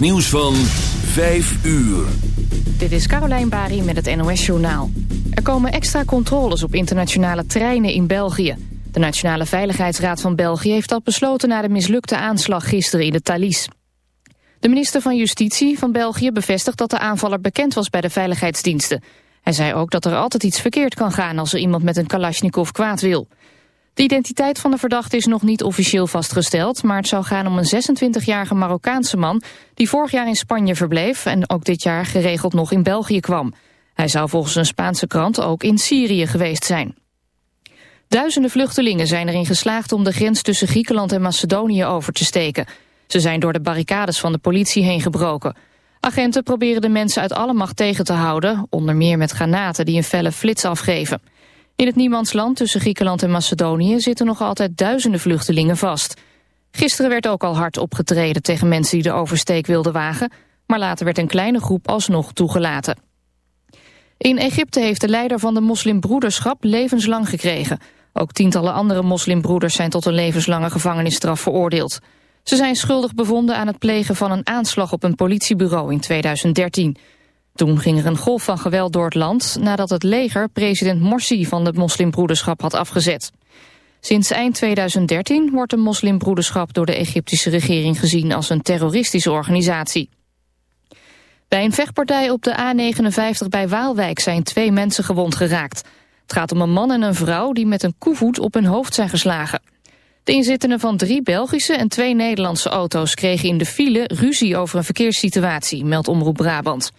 Nieuws van 5 uur. Dit is Carolijn Bari met het NOS Journaal. Er komen extra controles op internationale treinen in België. De Nationale Veiligheidsraad van België heeft dat besloten... na de mislukte aanslag gisteren in de Thalys. De minister van Justitie van België bevestigt dat de aanvaller bekend was bij de veiligheidsdiensten. Hij zei ook dat er altijd iets verkeerd kan gaan als er iemand met een Kalashnikov kwaad wil. De identiteit van de verdachte is nog niet officieel vastgesteld... maar het zou gaan om een 26-jarige Marokkaanse man... die vorig jaar in Spanje verbleef en ook dit jaar geregeld nog in België kwam. Hij zou volgens een Spaanse krant ook in Syrië geweest zijn. Duizenden vluchtelingen zijn erin geslaagd om de grens tussen Griekenland en Macedonië over te steken. Ze zijn door de barricades van de politie heen gebroken. Agenten proberen de mensen uit alle macht tegen te houden... onder meer met granaten die een felle flits afgeven... In het niemandsland tussen Griekenland en Macedonië zitten nog altijd duizenden vluchtelingen vast. Gisteren werd ook al hard opgetreden tegen mensen die de oversteek wilden wagen, maar later werd een kleine groep alsnog toegelaten. In Egypte heeft de leider van de moslimbroederschap levenslang gekregen. Ook tientallen andere moslimbroeders zijn tot een levenslange gevangenisstraf veroordeeld. Ze zijn schuldig bevonden aan het plegen van een aanslag op een politiebureau in 2013. Toen ging er een golf van geweld door het land nadat het leger president Morsi van de moslimbroederschap had afgezet. Sinds eind 2013 wordt de moslimbroederschap door de Egyptische regering gezien als een terroristische organisatie. Bij een vechtpartij op de A59 bij Waalwijk zijn twee mensen gewond geraakt. Het gaat om een man en een vrouw die met een koevoet op hun hoofd zijn geslagen. De inzittenden van drie Belgische en twee Nederlandse auto's kregen in de file ruzie over een verkeerssituatie, meldt Omroep Brabant.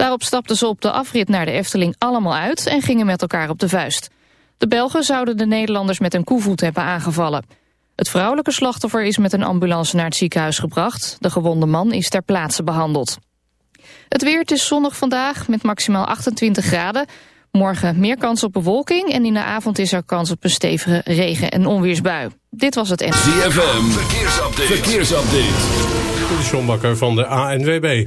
Daarop stapten ze op de afrit naar de Efteling allemaal uit en gingen met elkaar op de vuist. De Belgen zouden de Nederlanders met een koevoet hebben aangevallen. Het vrouwelijke slachtoffer is met een ambulance naar het ziekenhuis gebracht. De gewonde man is ter plaatse behandeld. Het weer, het is zonnig vandaag met maximaal 28 graden. Morgen meer kans op bewolking en in de avond is er kans op een stevige regen- en onweersbui. Dit was het. ZFM, verkeersupdate. verkeersupdate. De Sjombakker van de ANWB.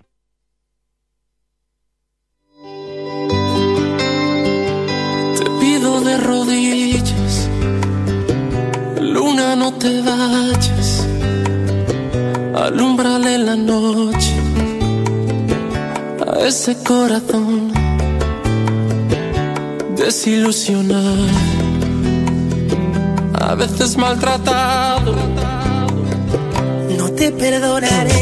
Maltratado. No te perdonaré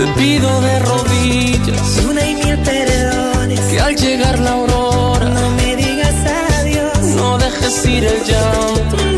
Te pido de rodillas. Una y mil perdones. Que al llegar la aurora no me digas adiós, no dejes ir el llanto.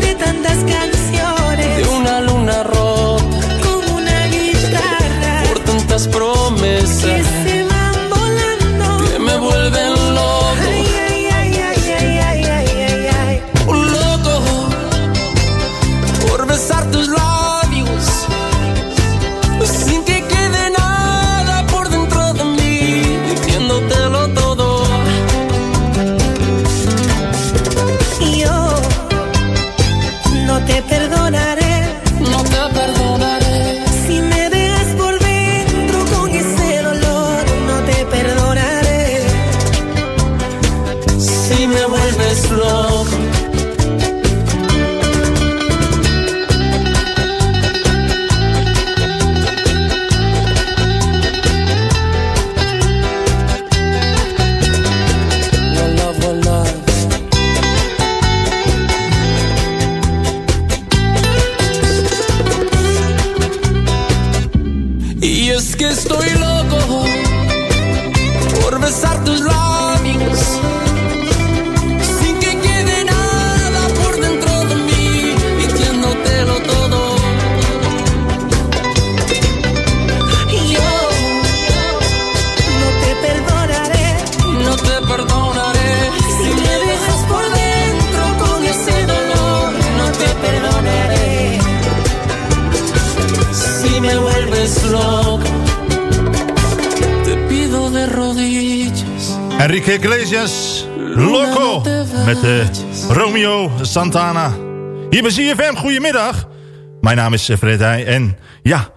Iglesias, Loco, met eh, Romeo Santana. Hier bij ZFM, goedemiddag. Mijn naam is eh, Fred Heij en ja,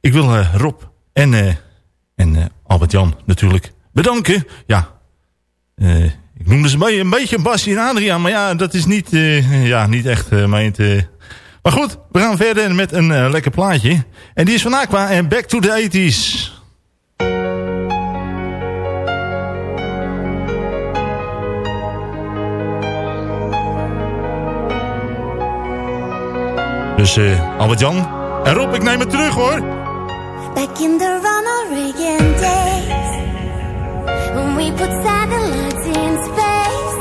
ik wil eh, Rob en, en Albert-Jan natuurlijk bedanken. Ja, ik noemde ze een een beetje Bassie en Adriaan, maar ja, dat is niet, ja, niet echt eh. Maar goed, we gaan verder met een lekker plaatje. En die is van Aqua en Back to the 80s. Dus eh Albert-Jan en Rob, ik neem het terug hoor. Back in the Ronald Reagan days, when we put satellites in space,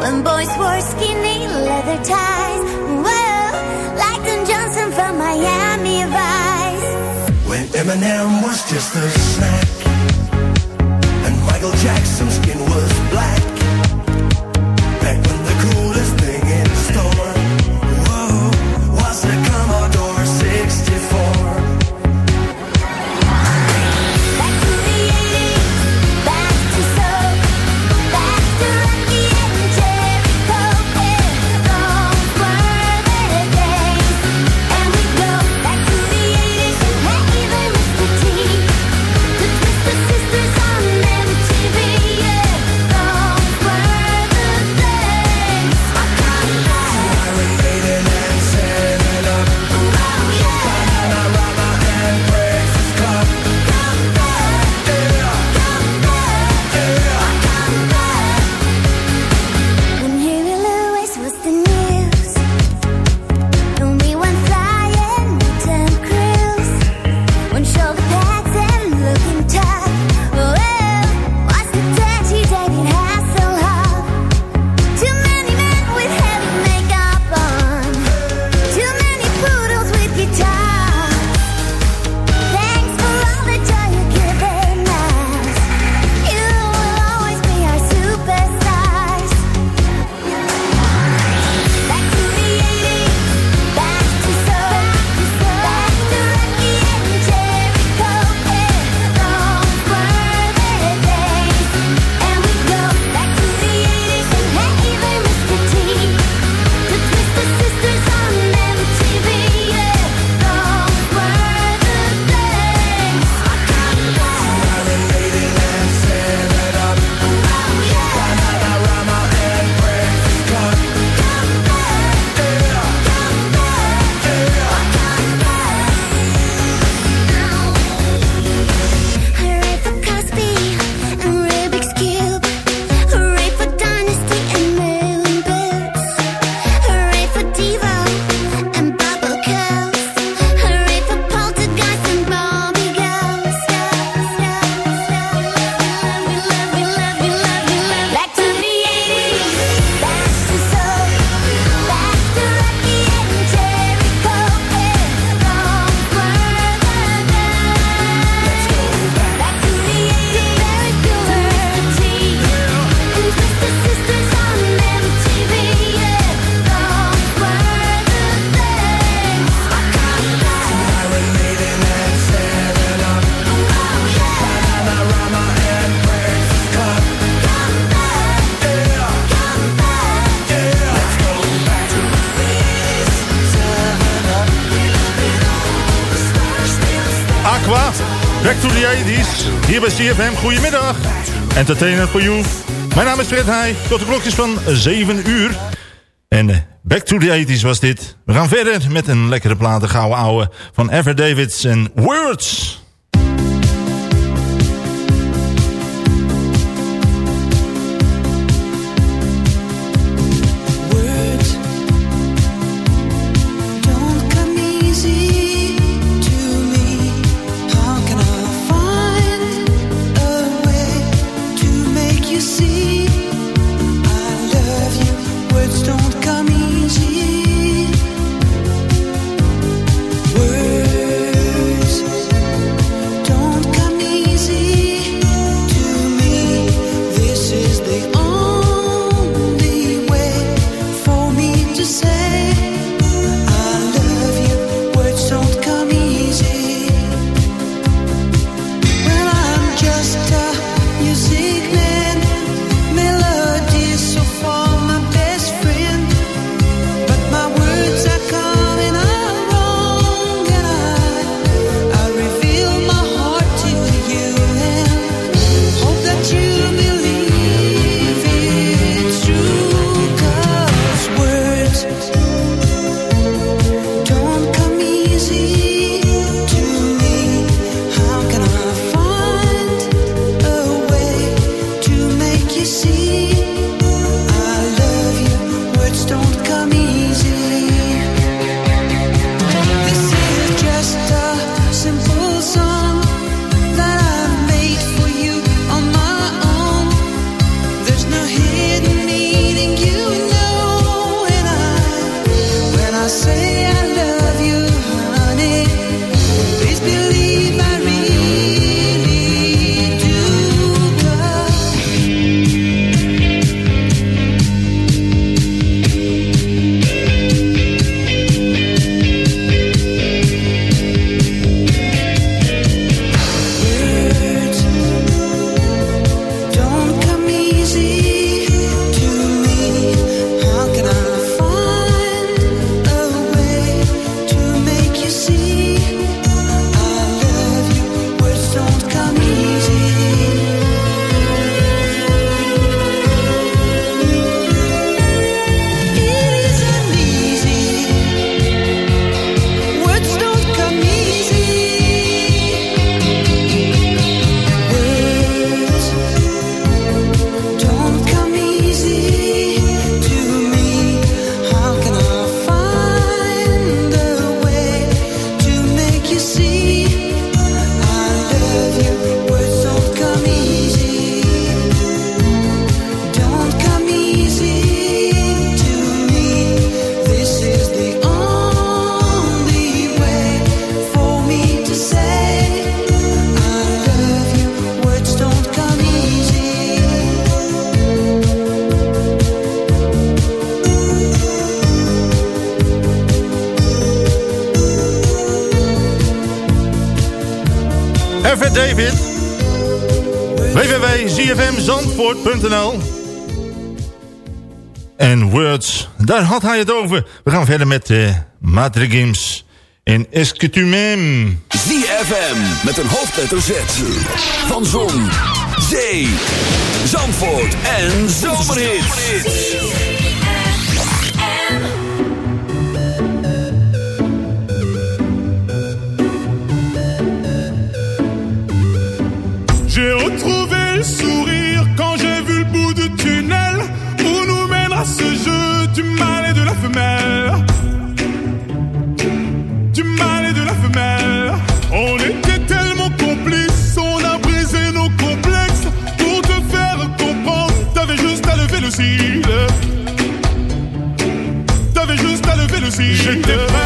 when boys wore skinny leather ties, well, like Don Johnson from Miami Vice. When Eminem was just a snack And Michael Jackson's skin was black Back to the 80s. Hier bij CFM. Goedemiddag. Entertainer for you. Mijn naam is Fred Heij. Tot de klokjes van 7 uur. En eh, Back to the 80s was dit. We gaan verder met een lekkere platen gouden ouwe van Ever Davids en Words. daar had hij het over. We gaan verder met eh, uh, Matre Games en ZFM met een hoofdletter Z. Van Zon, Zee, Zandvoort en Zomerhit. J'ai retrouvé sourire je te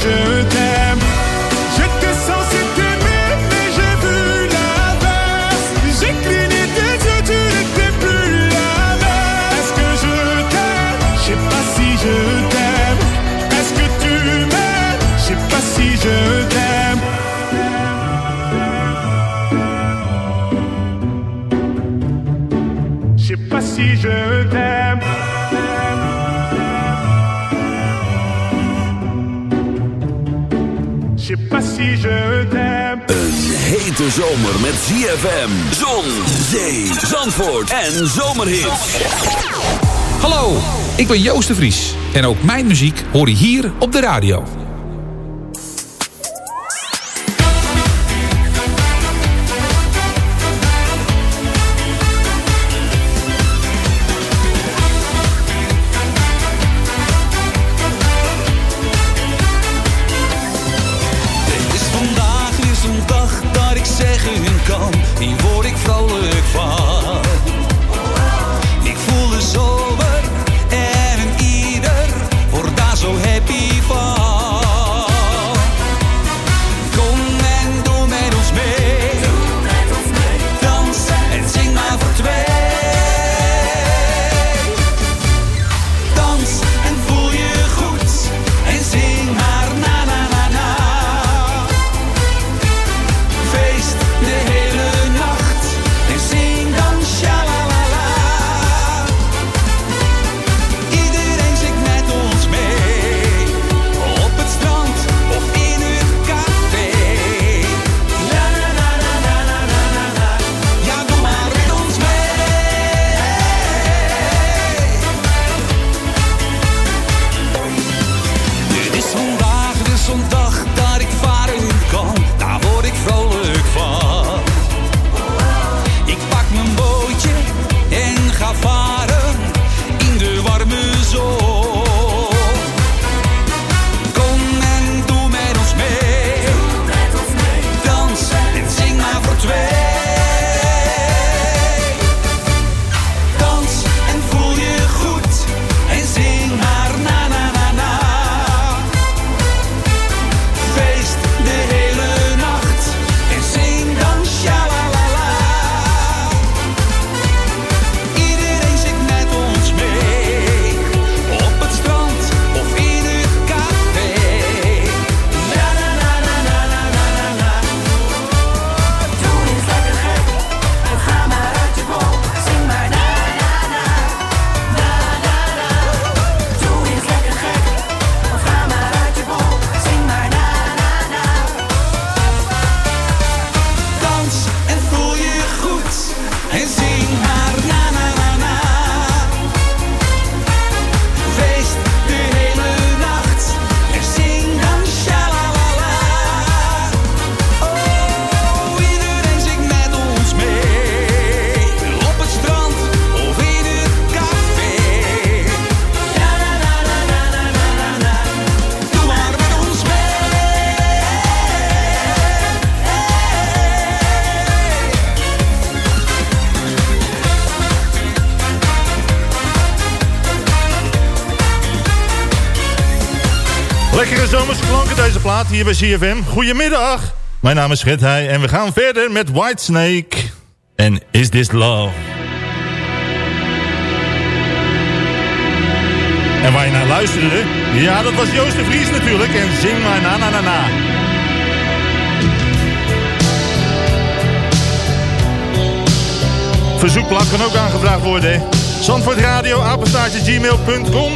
Je t'aime. Zomer met ZFM, zon, zee, zandvoort en zomerhits. Hallo, ik ben Joost de Vries. En ook mijn muziek hoor je hier op de radio. Hier bij CFM. Goedemiddag. Mijn naam is Fred Heij en we gaan verder met Whitesnake. En Is This Love? En waar je naar luisterde? Ja, dat was Joost de Vries natuurlijk. En zing maar na na na na. Verzoekplaat kan ook aangevraagd worden. Zandvoort Radio, apenstaartje gmail.com.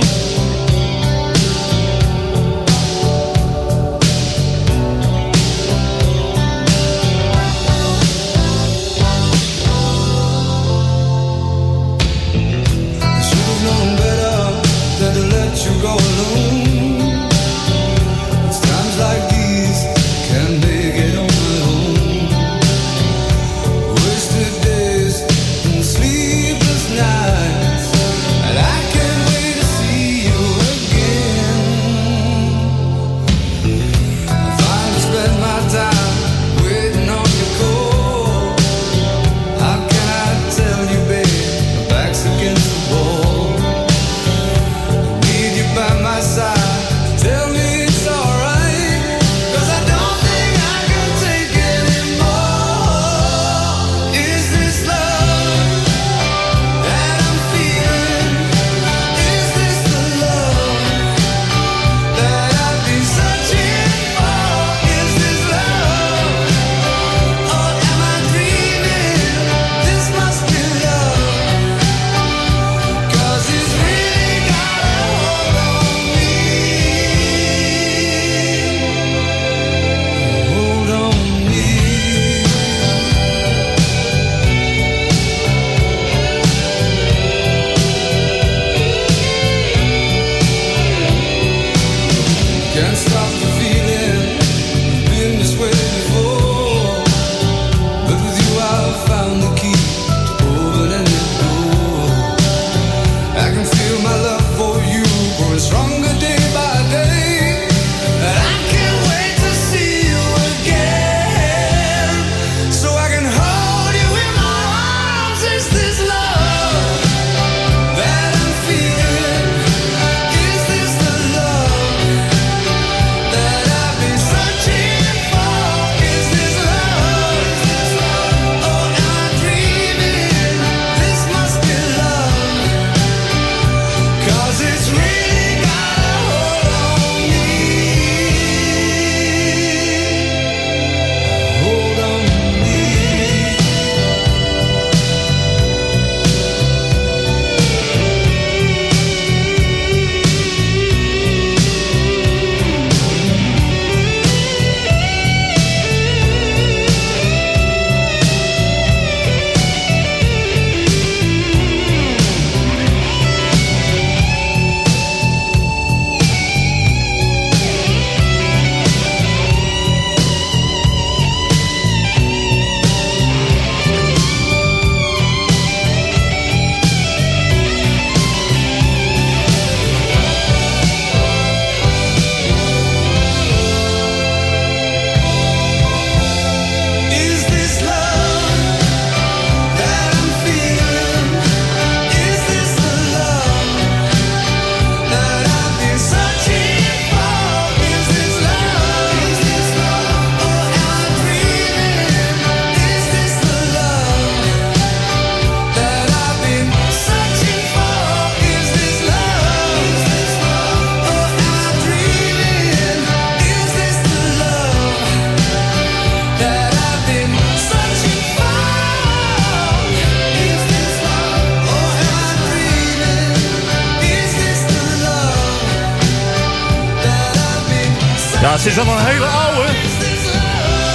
het is al een hele oude.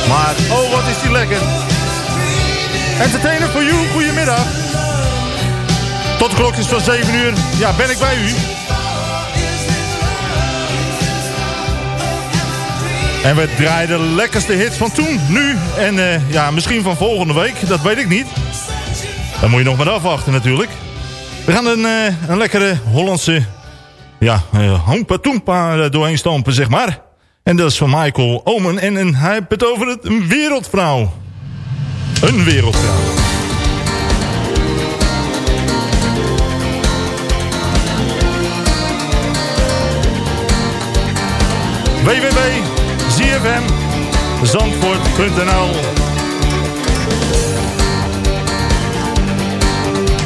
Maar oh, wat is die lekker. Entertainer for you, goedemiddag. Tot de klok is van 7 uur. Ja, ben ik bij u. En we draaien de lekkerste hits van toen, nu en eh, ja, misschien van volgende week. Dat weet ik niet. Dan moet je nog maar afwachten natuurlijk. We gaan een, eh, een lekkere Hollandse ja, uh, doorheen stampen, zeg maar. En dat is van Michael Omen. En, en hij heeft het over het, een wereldvrouw. Een wereldvrouw. www.zfmzandvoort.nl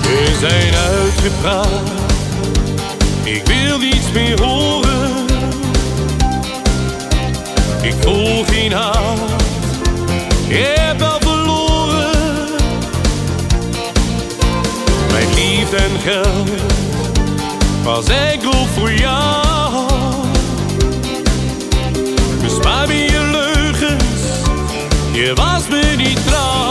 We zijn uitgepraat. Ik wil niets meer horen ik voel geen haat. Je hebt wel verloren. Mijn liefde en geld was enkel voor jou. Dus Bespaar me je leugens. Je was me niet trouw.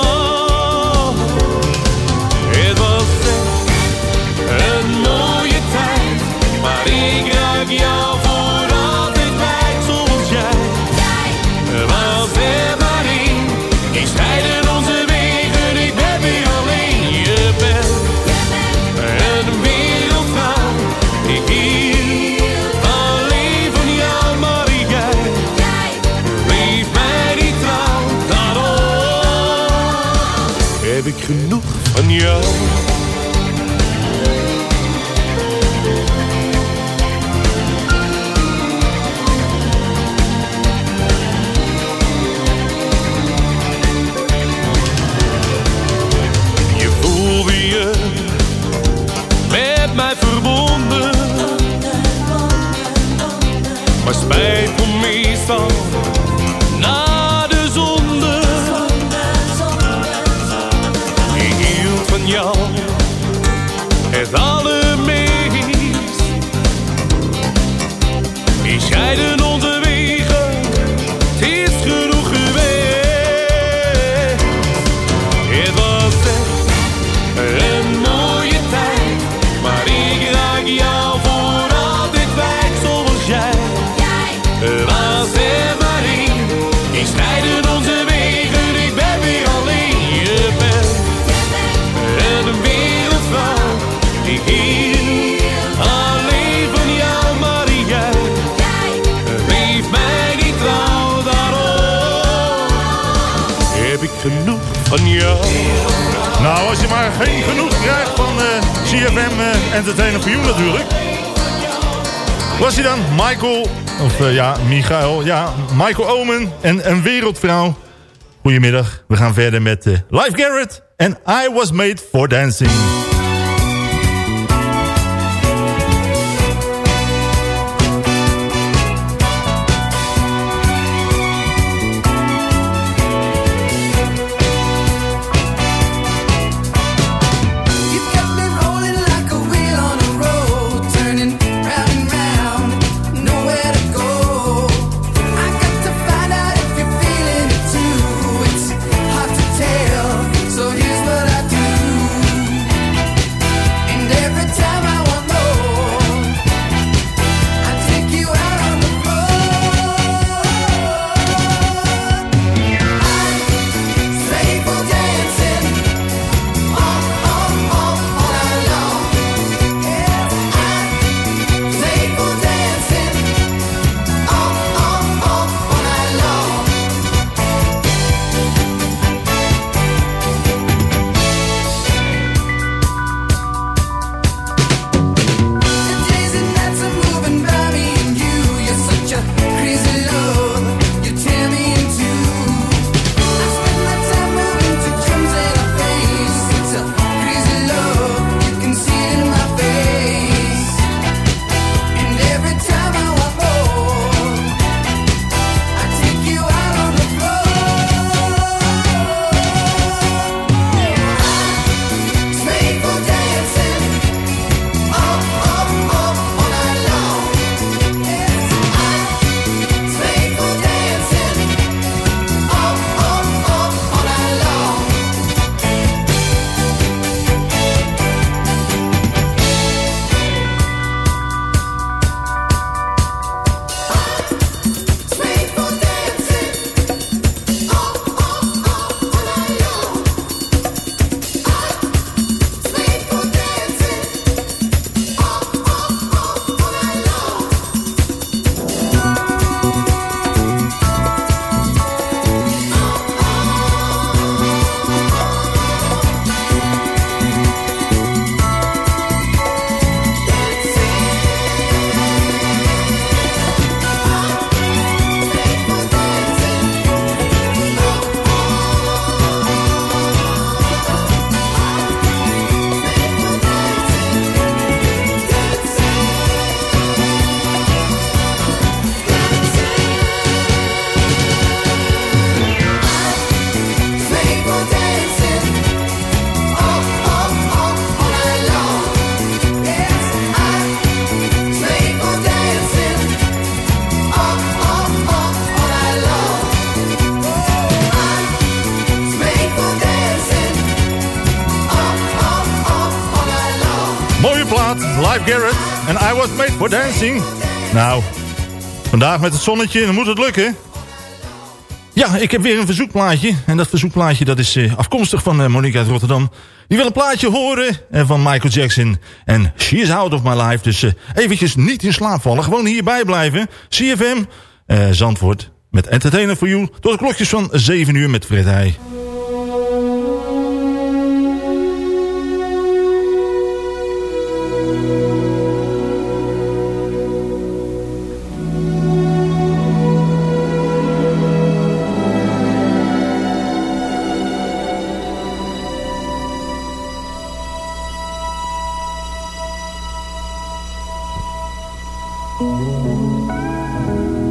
Michael Omen en Een Wereldvrouw. Goedemiddag, we gaan verder met eh, uh, Live Garrett en I Was Made For Dancing. Dancing. Nou, vandaag met het zonnetje, dan moet het lukken. Ja, ik heb weer een verzoekplaatje. En dat verzoekplaatje dat is eh, afkomstig van eh, Monique uit Rotterdam. Die wil een plaatje horen eh, van Michael Jackson. En She is out of my life. Dus eventjes niet in slaap vallen. Gewoon hierbij blijven. CFM, Zandvoort met Entertainer for You. Door de klokjes van 7 uur met Fred Música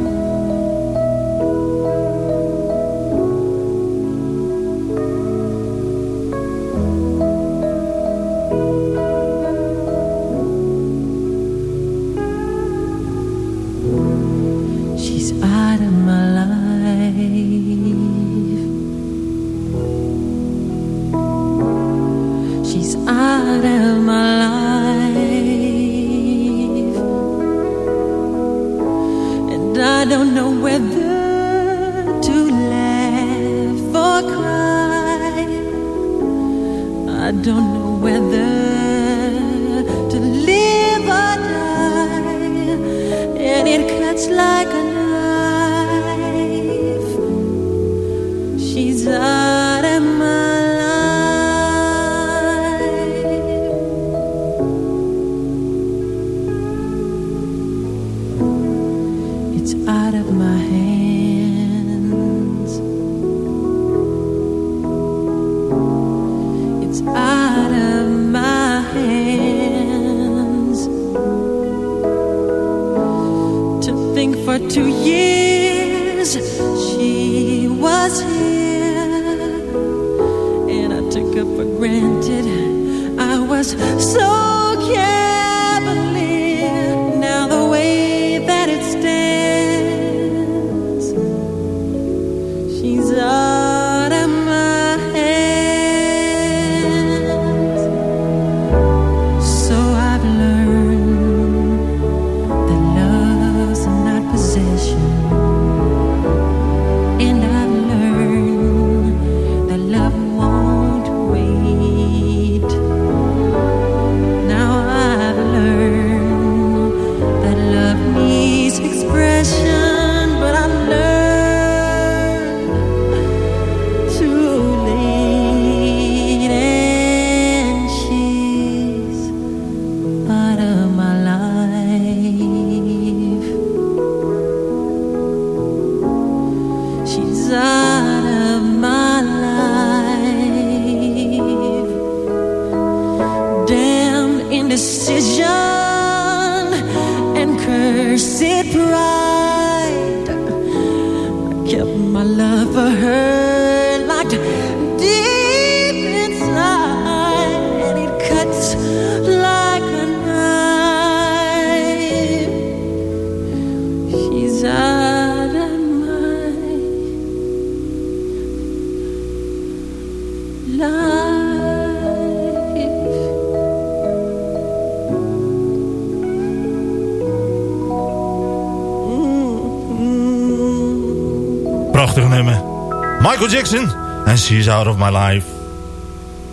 She's Out of My Life.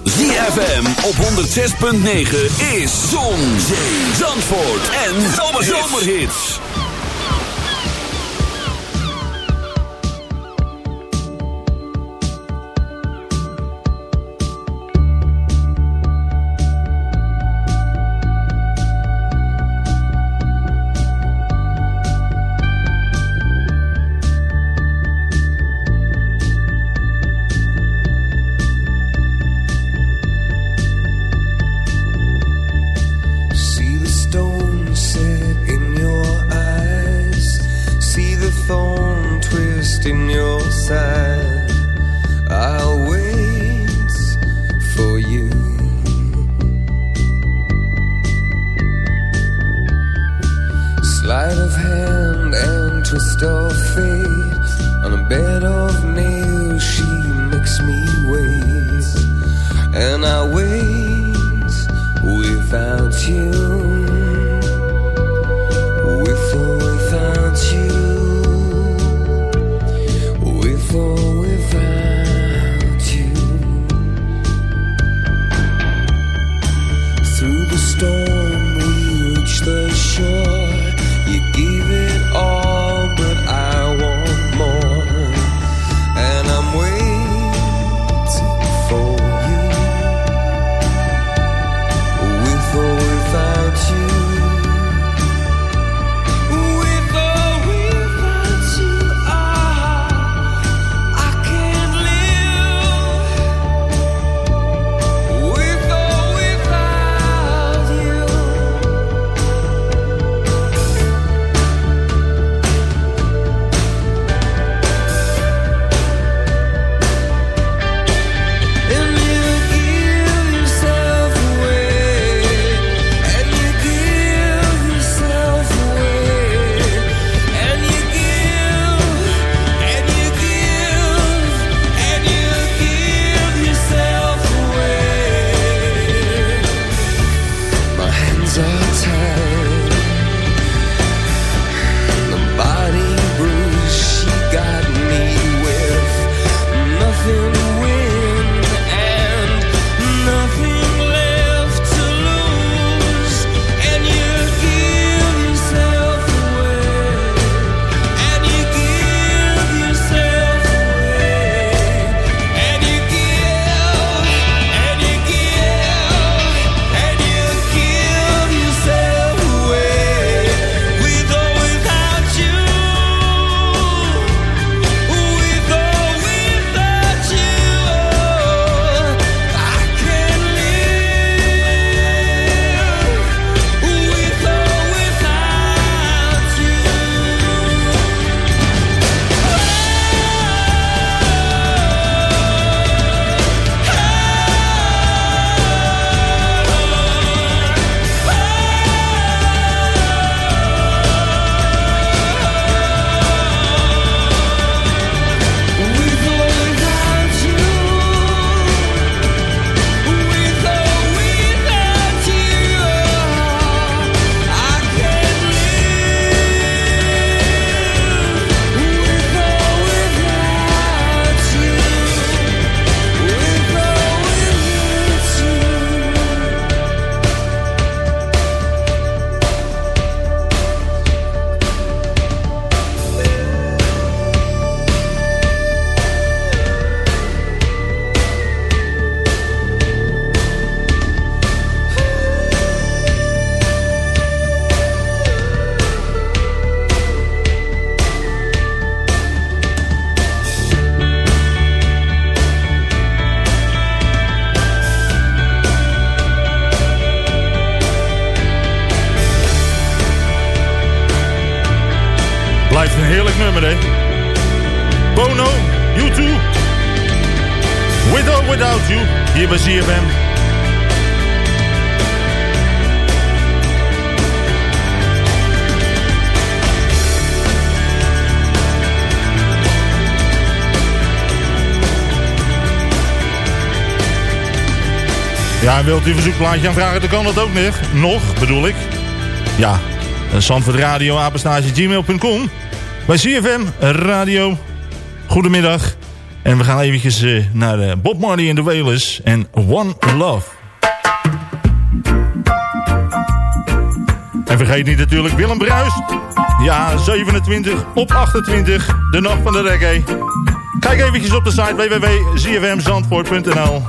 ZFM op 106.9 is Zon, Zee, Zandvoort en Zomerhits. Zomerhits. Blijft een heerlijk nummer, hè. Bono, U2. With or Without You, hier bij ZFM. Ja, wilt u verzoekplaatje aanvragen, dan kan dat ook nog. Nog, bedoel ik. Ja, Zandvoort Radio, apenstaartje, gmail.com. Bij CFM Radio. Goedemiddag. En we gaan eventjes eh, naar eh, Bob Marley en de Wailers en One Love. En vergeet niet natuurlijk Willem Bruis. Ja, 27 op 28, de nacht van de reggae. Kijk eventjes op de site www.zfmzandvoort.nl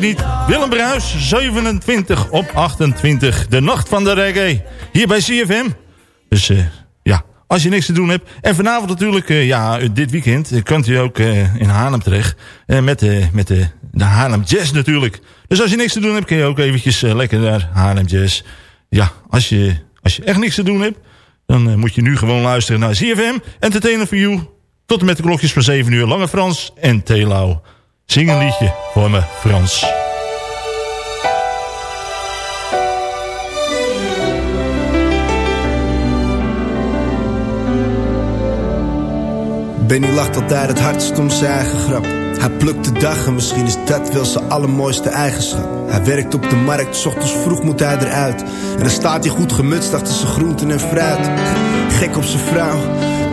niet, Willem Bruis, 27 op 28, de nacht van de reggae. Hier bij CFM. Dus eh, ja, als je niks te doen hebt. En vanavond natuurlijk, eh, ja, dit weekend eh, kunt u ook in Haarlem terecht. met de, met de, de Haarlem Jazz natuurlijk. Dus als je niks te doen hebt, kun je ook eventjes lekker naar Haarlem Jazz. Ja, als je, als je echt niks te doen hebt, dan moet je nu gewoon luisteren naar CFM. Entertainer for You. Tot en met de klokjes van 7 uur. Lange Frans en Telau. Zing een liedje voor me, Frans. Benny lacht altijd het hardst om zijn eigen grap. Hij plukt de dag en misschien is dat wel zijn allermooiste eigenschap. Hij werkt op de markt, 's ochtends vroeg moet hij eruit. En dan staat hij goed gemutst achter zijn groenten en fruit. Gek op zijn vrouw,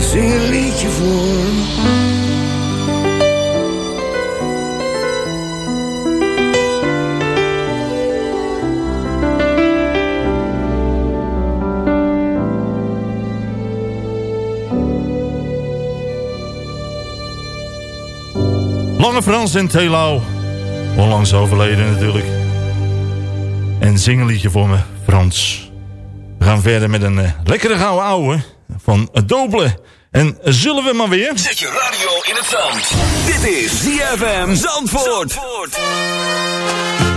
Zing een liedje voor. Lange Frans en Telau. Onlangs overleden natuurlijk. En zing een liedje voor me, Frans. We gaan verder met een eh, lekkere gouden ouwe van Doble. En zullen we maar weer... Zet je radio in het zand. Dit is ZFM Zandvoort. Zullen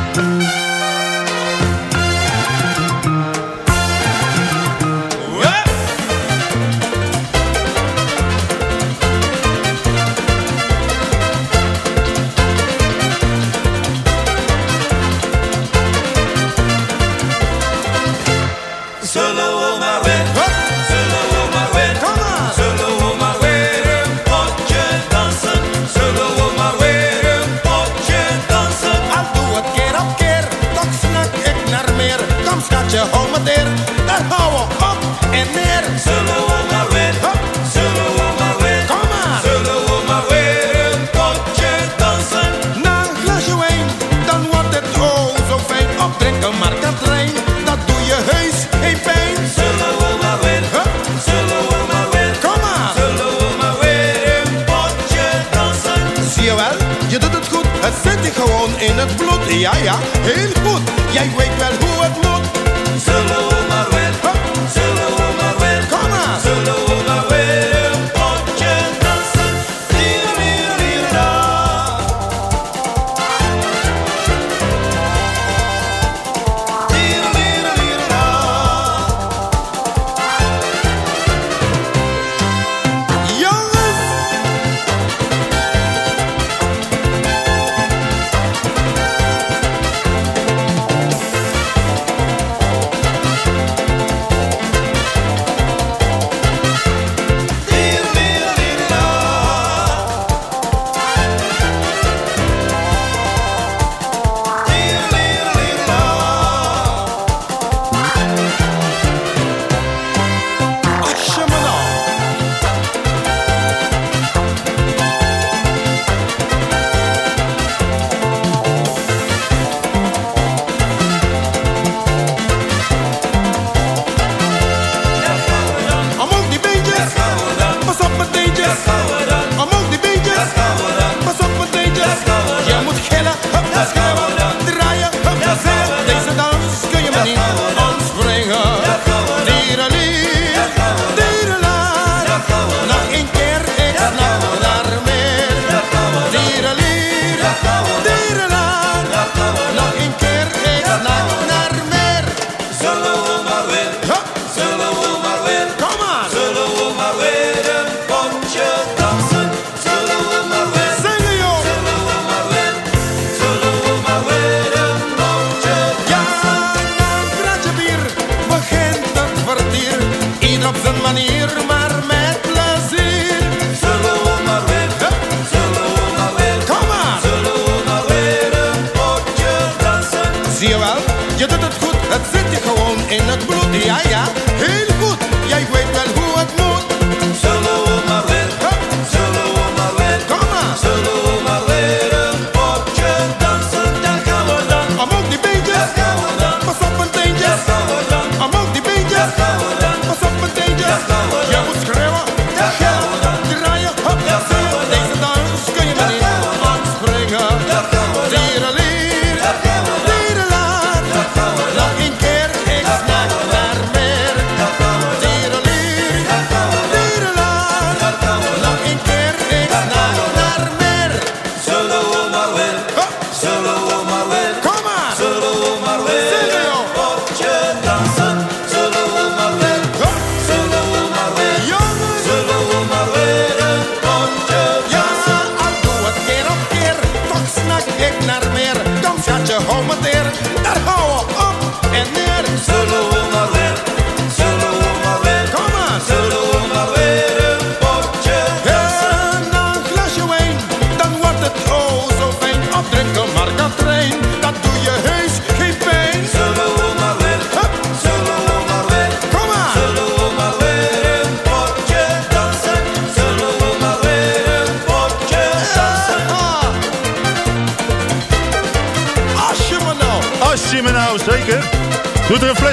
in het bloed. Ja, ja, heel goed, jij weet wel hoe het moet.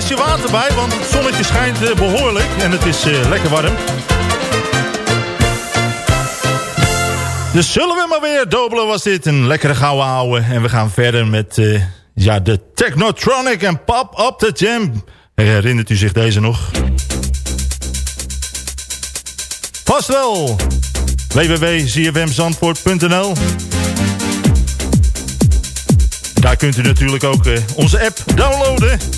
flesje water bij, want het zonnetje schijnt eh, behoorlijk en het is eh, lekker warm. Dus zullen we maar weer dobelen was dit. Een lekkere gouden ouwe. En we gaan verder met eh, ja, de Technotronic en Pop Up The Jam. Herinnert u zich deze nog? Vast wel! www.zfmzandvoort.nl Daar kunt u natuurlijk ook onze app downloaden.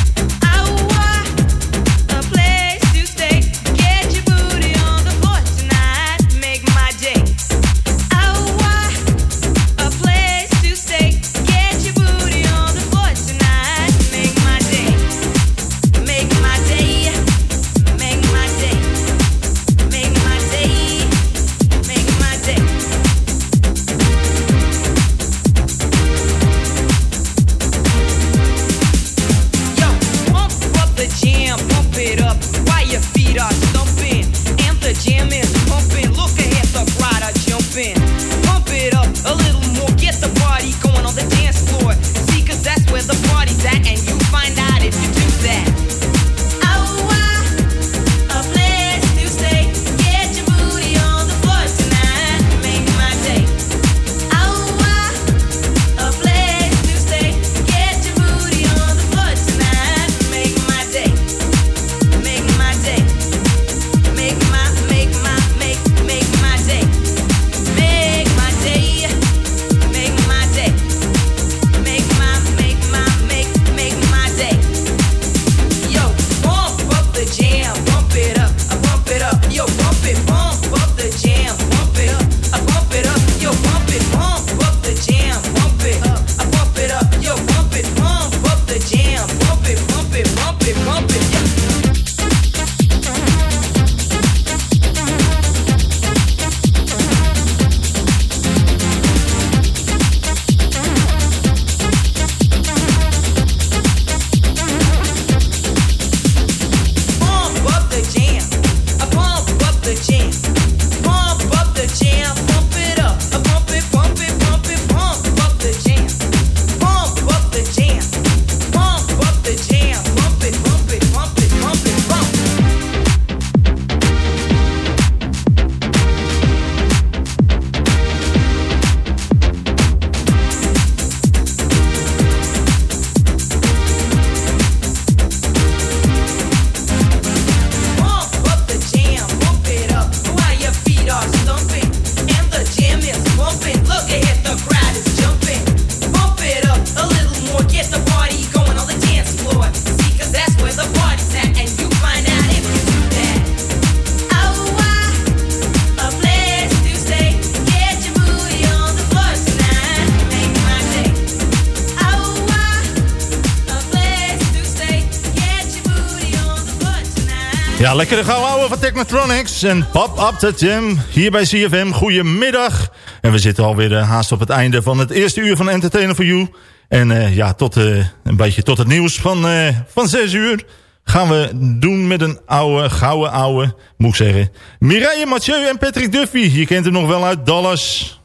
Ja, lekkere gauw van Technotronics en Pop Up the Jam hier bij CFM. Goedemiddag. En we zitten alweer uh, haast op het einde van het eerste uur van Entertainer for You. En uh, ja, tot, uh, een beetje tot het nieuws van, van 6 uur gaan we doen met een oude, gouden oude, moet ik zeggen. Mireille Mathieu en Patrick Duffy. Je kent hem nog wel uit Dallas.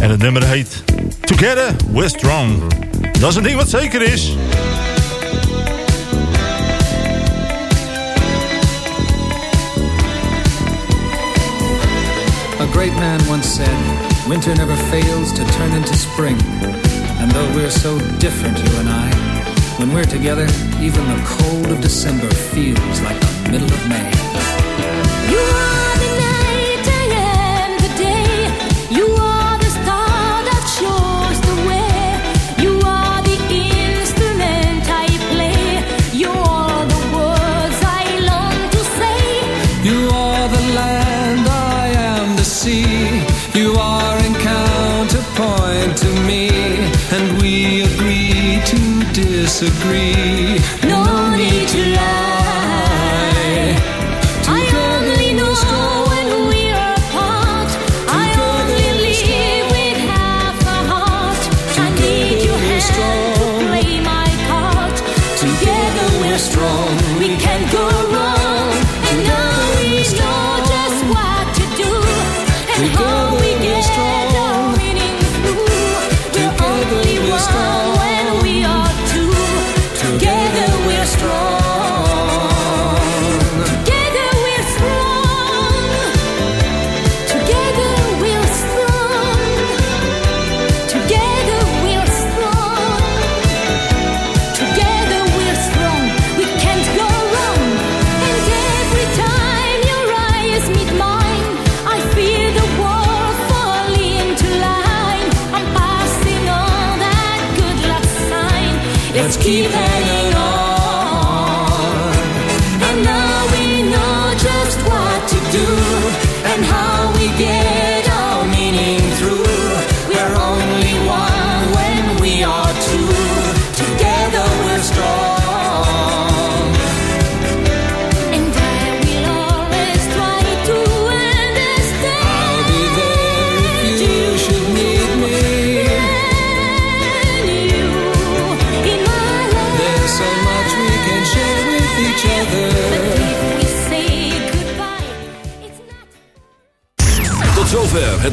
En het nummer heet Together We're Strong. Dat is een ding wat zeker is. A great man once said, Winter never fails to turn into spring. And though we're so different, you and I, when we're together, even the cold of December feels like the middle of May. Disagree. No